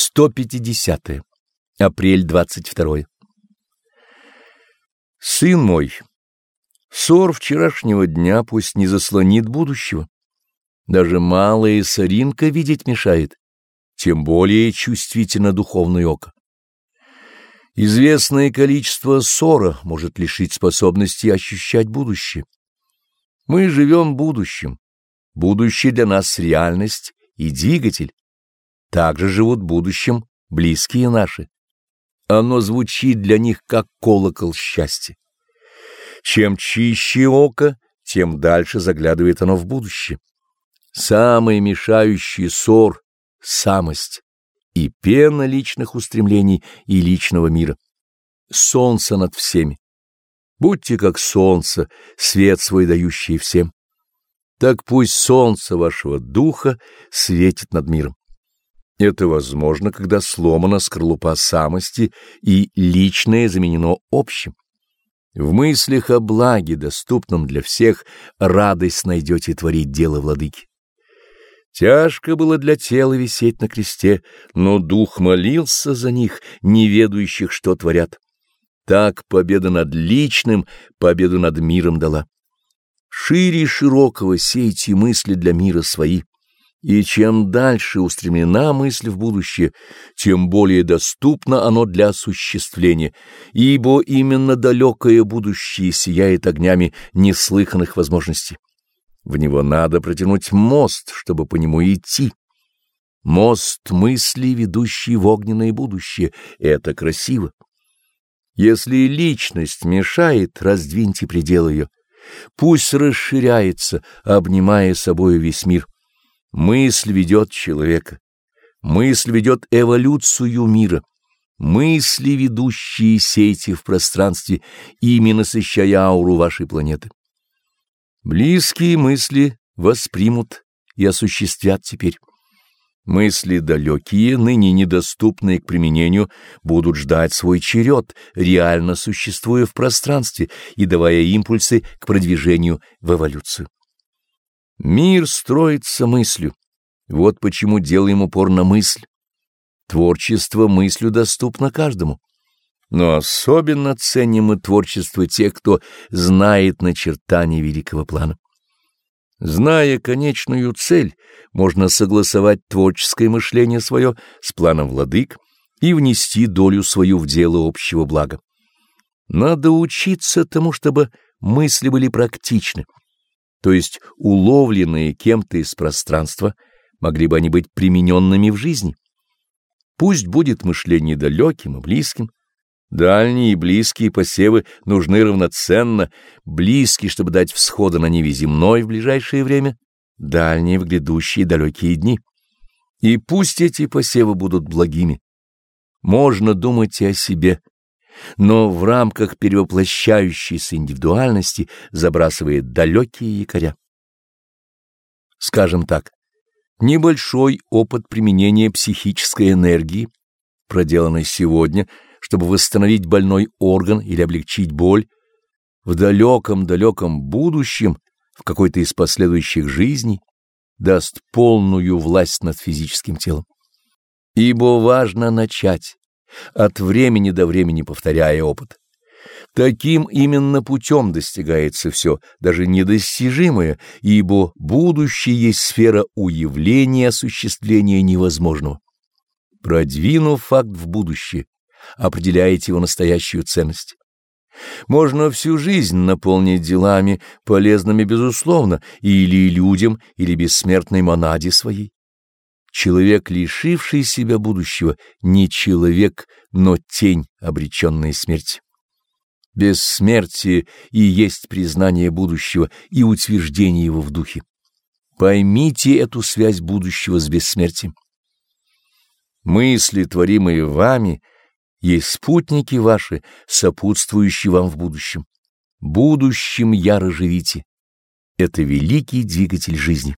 150. -е. Апрель 22. Сын мой, ссор вчерашнего дня пусть не заслонит будущего. Даже малая соринка видеть мешает, тем более чувствительно духовное око. Известное количество ссора может лишить способности ощущать будущее. Мы живем будущим. Будущее для нас реальность и двигатель. Также живут будущим близкие наши. Оно звучит для них, как колокол счастья. Чем чище око, тем дальше заглядывает оно в будущее. Самый мешающий ссор — самость и пена личных устремлений и личного мира. Солнце над всеми. Будьте как солнце, свет свой дающий всем. Так пусть солнце вашего духа светит над миром. Это возможно, когда сломана скорлупа самости и личное заменено общим. В мыслях о благе, доступном для всех, радость найдете творить дело владыки. Тяжко было для тела висеть на кресте, но дух молился за них, не ведающих, что творят. Так победа над личным победу над миром дала. Шире широкого сейте мысли для мира свои. И чем дальше устремлена мысль в будущее, тем более доступно оно для осуществления, ибо именно далекое будущее сияет огнями неслыханных возможностей. В него надо протянуть мост, чтобы по нему идти. Мост мысли, ведущий в огненное будущее, это красиво. Если личность мешает, раздвиньте пределы ее. Пусть расширяется, обнимая собой весь мир. Мысль ведет человека. Мысль ведет эволюцию мира. Мысли, ведущие сети в пространстве, ими насыщая ауру вашей планеты. Близкие мысли воспримут и осуществят теперь. Мысли далекие, ныне недоступные к применению, будут ждать свой черед, реально существуя в пространстве и давая импульсы к продвижению в эволюцию. Мир строится мыслью. Вот почему делаем упор на мысль. Творчество мыслью доступно каждому. Но особенно ценим мы творчество тех, кто знает начертание великого плана. Зная конечную цель, можно согласовать творческое мышление свое с планом владык и внести долю свою в дело общего блага. Надо учиться тому, чтобы мысли были практичны то есть уловленные кем-то из пространства, могли бы они быть примененными в жизни. Пусть будет мышление далеким и близким. Дальние и близкие посевы нужны равноценно, близкие, чтобы дать всходы на ниве земной в ближайшее время, дальние в грядущие далекие дни. И пусть эти посевы будут благими. Можно думать и о себе, но в рамках перевоплощающейся индивидуальности забрасывает далекие якоря. Скажем так, небольшой опыт применения психической энергии, проделанный сегодня, чтобы восстановить больной орган или облегчить боль, в далеком-далеком будущем, в какой-то из последующих жизней, даст полную власть над физическим телом. Ибо важно начать от времени до времени повторяя опыт. Таким именно путем достигается все, даже недостижимое, ибо будущее есть сфера уявления осуществления невозможного. Продвинув факт в будущее, определяете его настоящую ценность. Можно всю жизнь наполнить делами, полезными безусловно, или людям, или бессмертной монаде своей. Человек, лишивший себя будущего, не человек, но тень, обреченная смерти. Бессмертие и есть признание будущего и утверждение его в духе. Поймите эту связь будущего с бессмертием. Мысли, творимые вами, есть спутники ваши, сопутствующие вам в будущем. Будущим яро живите. Это великий двигатель жизни.